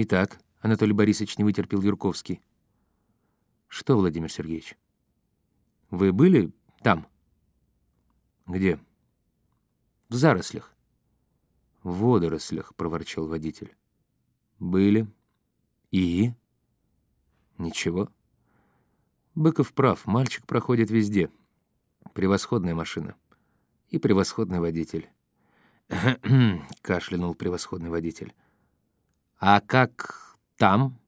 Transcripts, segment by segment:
Итак, Анатолий Борисович не вытерпел Юрковский. Что, Владимир Сергеевич? Вы были там? Где? В зарослях. В водорослях, проворчал водитель. Были. И? Ничего. Быков прав, мальчик проходит везде. Превосходная машина. И превосходный водитель. кашлянул превосходный водитель. «А как там?»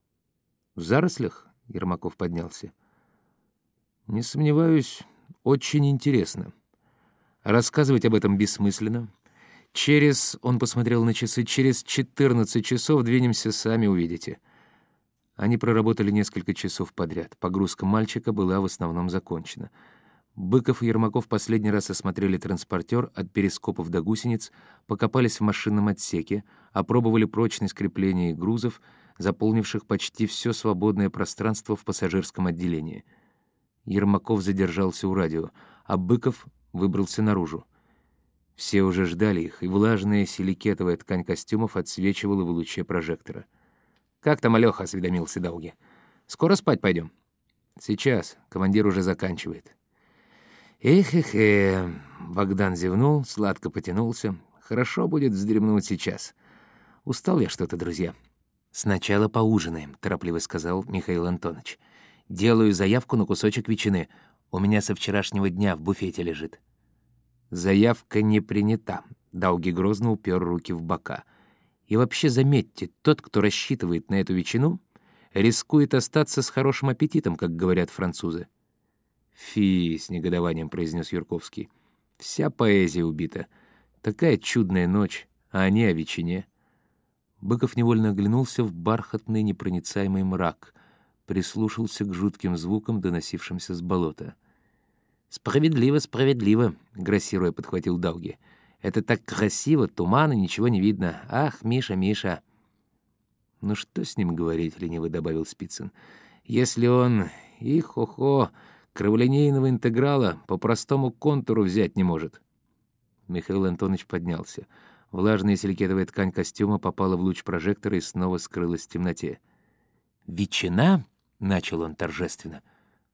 «В зарослях?» — Ермаков поднялся. «Не сомневаюсь, очень интересно. Рассказывать об этом бессмысленно. Через...» — он посмотрел на часы. «Через 14 часов двинемся, сами увидите». Они проработали несколько часов подряд. Погрузка мальчика была в основном закончена. Быков и Ермаков последний раз осмотрели транспортер от перископов до гусениц, покопались в машинном отсеке, опробовали прочность крепления и грузов, заполнивших почти все свободное пространство в пассажирском отделении. Ермаков задержался у радио, а Быков выбрался наружу. Все уже ждали их, и влажная силикетовая ткань костюмов отсвечивала в луче прожектора. «Как там Алёха?» — осведомился Дауги. «Скоро спать пойдем?» «Сейчас. Командир уже заканчивает». «Эх-эх-эх!» — Богдан зевнул, сладко потянулся. «Хорошо будет вздремнуть сейчас. Устал я что-то, друзья». «Сначала поужинаем», — торопливо сказал Михаил Антонович. «Делаю заявку на кусочек ветчины. У меня со вчерашнего дня в буфете лежит». «Заявка не принята», — Дауги грозно упер руки в бока. И вообще заметьте, тот, кто рассчитывает на эту ветчину, рискует остаться с хорошим аппетитом, как говорят французы. «Фи!» — с негодованием произнес Юрковский. «Вся поэзия убита. Такая чудная ночь, а они о ветчине». Быков невольно оглянулся в бархатный непроницаемый мрак, прислушался к жутким звукам, доносившимся с болота. «Справедливо, справедливо!» — грассируя подхватил Дауги. Это так красиво, туман и ничего не видно. Ах, Миша, Миша!» «Ну что с ним говорить?» — лениво добавил Спицын. «Если он, и хо-хо, криволинейного интеграла по простому контуру взять не может». Михаил Антонович поднялся. Влажная силикетовая ткань костюма попала в луч прожектора и снова скрылась в темноте. «Ветчина?» — начал он торжественно.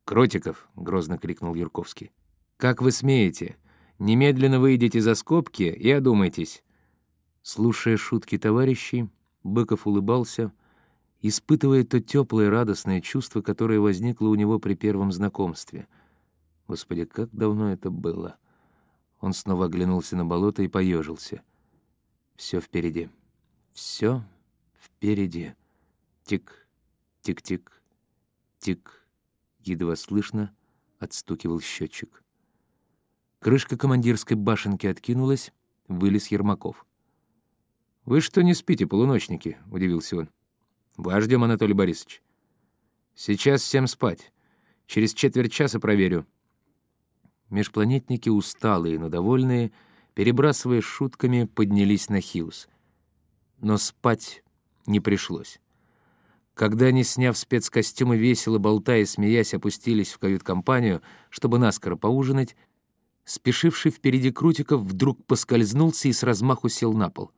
«Кротиков!» — грозно крикнул Юрковский. «Как вы смеете? Немедленно выйдите за скобки и одумайтесь». Слушая шутки товарищей, Быков улыбался, испытывая то теплое радостное чувство, которое возникло у него при первом знакомстве. Господи, как давно это было! Он снова оглянулся на болото и поежился. Все впереди. Все впереди. Тик, тик-тик, тик. Едва слышно отстукивал счетчик. Крышка командирской башенки откинулась, вылез Ермаков. «Вы что не спите, полуночники?» — удивился он. «Вас ждем, Анатолий Борисович». «Сейчас всем спать. Через четверть часа проверю». Межпланетники, усталые, но довольные, перебрасывая шутками, поднялись на Хиус. Но спать не пришлось. Когда они, сняв спецкостюмы, весело болтая и смеясь, опустились в кают-компанию, чтобы наскоро поужинать, Спешивший впереди Крутиков вдруг поскользнулся и с размаху сел на пол.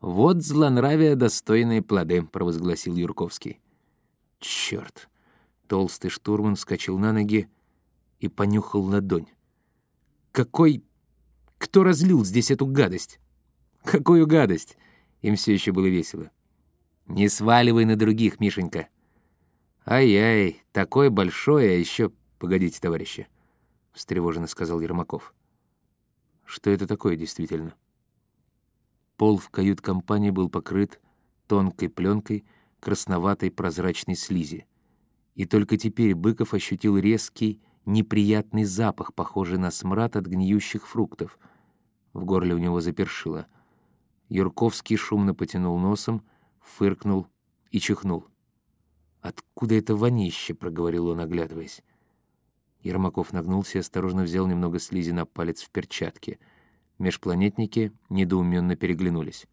«Вот злонравие достойные плоды», — провозгласил Юрковский. «Черт!» — толстый штурман вскочил на ноги и понюхал ладонь. «Какой... Кто разлил здесь эту гадость?» «Какую гадость?» — им все еще было весело. «Не сваливай на других, Мишенька». «Ай-яй, такой большой, а еще...» «Погодите, товарищи». — встревоженно сказал Ермаков. «Что это такое действительно?» Пол в кают-компании был покрыт тонкой пленкой красноватой прозрачной слизи. И только теперь Быков ощутил резкий, неприятный запах, похожий на смрад от гниющих фруктов. В горле у него запершило. Юрковский шумно потянул носом, фыркнул и чихнул. «Откуда это вонище?» — проговорил он, оглядываясь. Ермаков нагнулся и осторожно взял немного слизи на палец в перчатке. Межпланетники недоуменно переглянулись.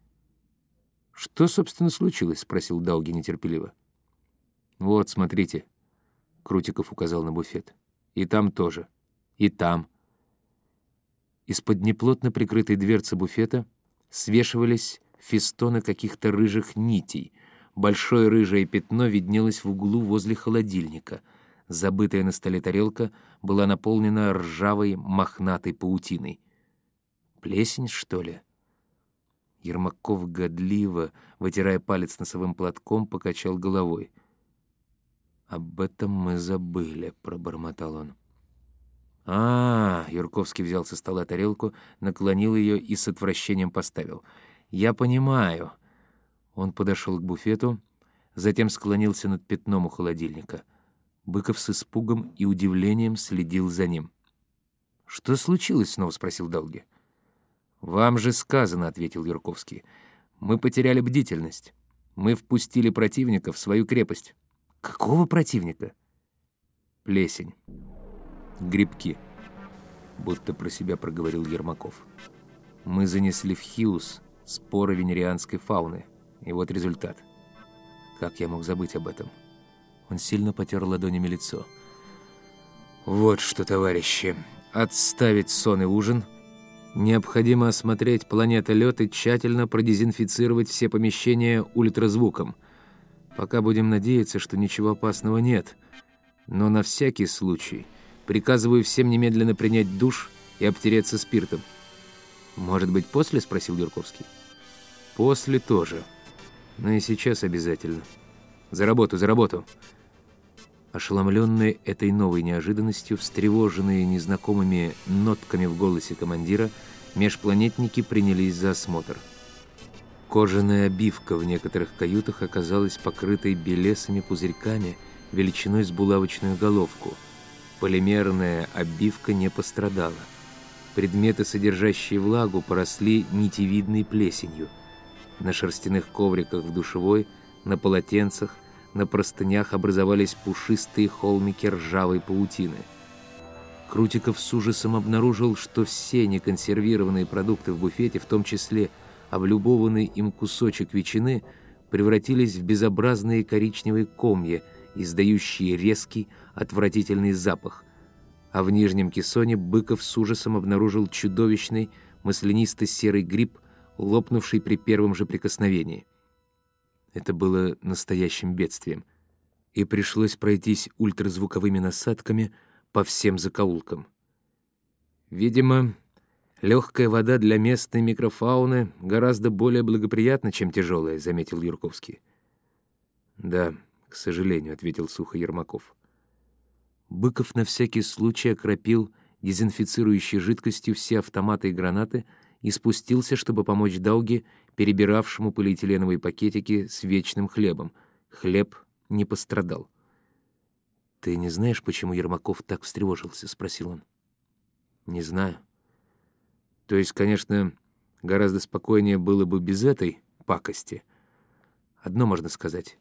«Что, собственно, случилось?» — спросил Дауги нетерпеливо. «Вот, смотрите». Крутиков указал на буфет. «И там тоже. И там». Из-под неплотно прикрытой дверцы буфета свешивались фестоны каких-то рыжих нитей, Большое рыжее пятно виднелось в углу возле холодильника. Забытая на столе тарелка была наполнена ржавой мохнатой паутиной. «Плесень, что ли?» Ермаков годливо, вытирая палец носовым платком, покачал головой. «Об этом мы забыли», — пробормотал он. а, -а, -а Юрковский взял со стола тарелку, наклонил ее и с отвращением поставил. «Я понимаю». Он подошел к буфету, затем склонился над пятном у холодильника. Быков с испугом и удивлением следил за ним. «Что случилось?» — снова спросил Долги. «Вам же сказано», — ответил Юрковский. «Мы потеряли бдительность. Мы впустили противника в свою крепость». «Какого противника?» «Плесень. Грибки», — будто про себя проговорил Ермаков. «Мы занесли в Хиус споры венерианской фауны. И вот результат. Как я мог забыть об этом?» Он сильно потер ладонями лицо. «Вот что, товарищи, отставить сон и ужин — Необходимо осмотреть планетолет и тщательно продезинфицировать все помещения ультразвуком. Пока будем надеяться, что ничего опасного нет. Но на всякий случай приказываю всем немедленно принять душ и обтереться спиртом. «Может быть, после?» — спросил Юрковский. «После тоже. Но и сейчас обязательно. За работу, за работу!» Ошеломленные этой новой неожиданностью, встревоженные незнакомыми нотками в голосе командира, межпланетники принялись за осмотр. Кожаная обивка в некоторых каютах оказалась покрытой белесыми пузырьками величиной с булавочную головку. Полимерная обивка не пострадала. Предметы, содержащие влагу, поросли нитевидной плесенью. На шерстяных ковриках в душевой, на полотенцах – на простынях образовались пушистые холмики ржавой паутины. Крутиков с ужасом обнаружил, что все неконсервированные продукты в буфете, в том числе облюбованный им кусочек ветчины, превратились в безобразные коричневые комья, издающие резкий, отвратительный запах. А в нижнем кессоне Быков с ужасом обнаружил чудовищный маслянисто-серый гриб, лопнувший при первом же прикосновении. Это было настоящим бедствием. И пришлось пройтись ультразвуковыми насадками по всем закоулкам. Видимо, легкая вода для местной микрофауны гораздо более благоприятна, чем тяжелая, заметил Юрковский. Да, к сожалению, ответил сухо Ермаков. Быков на всякий случай окропил дезинфицирующей жидкостью все автоматы и гранаты и спустился, чтобы помочь Дауге перебиравшему полиэтиленовые пакетики с вечным хлебом. Хлеб не пострадал. «Ты не знаешь, почему Ермаков так встревожился?» — спросил он. «Не знаю. То есть, конечно, гораздо спокойнее было бы без этой пакости. Одно можно сказать.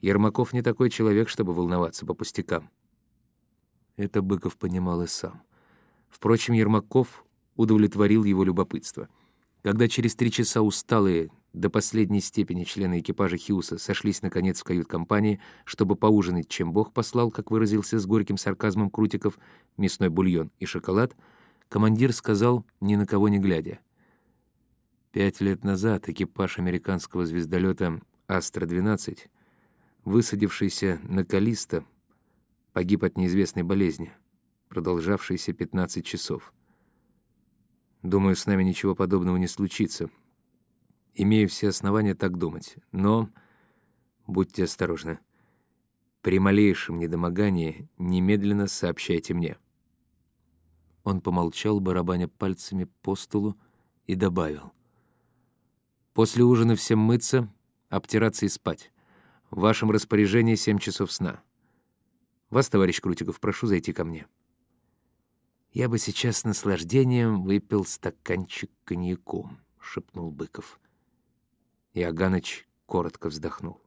Ермаков не такой человек, чтобы волноваться по пустякам». Это Быков понимал и сам. Впрочем, Ермаков удовлетворил его любопытство — когда через три часа усталые до последней степени члены экипажа Хьюса сошлись наконец в кают-компании, чтобы поужинать, чем Бог послал, как выразился с горьким сарказмом Крутиков, мясной бульон и шоколад, командир сказал, ни на кого не глядя. Пять лет назад экипаж американского звездолета «Астра-12», высадившийся на Калиста, погиб от неизвестной болезни, продолжавшейся 15 часов. Думаю, с нами ничего подобного не случится. Имею все основания так думать. Но будьте осторожны. При малейшем недомогании немедленно сообщайте мне». Он помолчал, барабаня пальцами по столу, и добавил. «После ужина всем мыться, обтираться и спать. В вашем распоряжении семь часов сна. Вас, товарищ Крутиков, прошу зайти ко мне». «Я бы сейчас с наслаждением выпил стаканчик коньяку», — шепнул Быков. И Аганыч коротко вздохнул.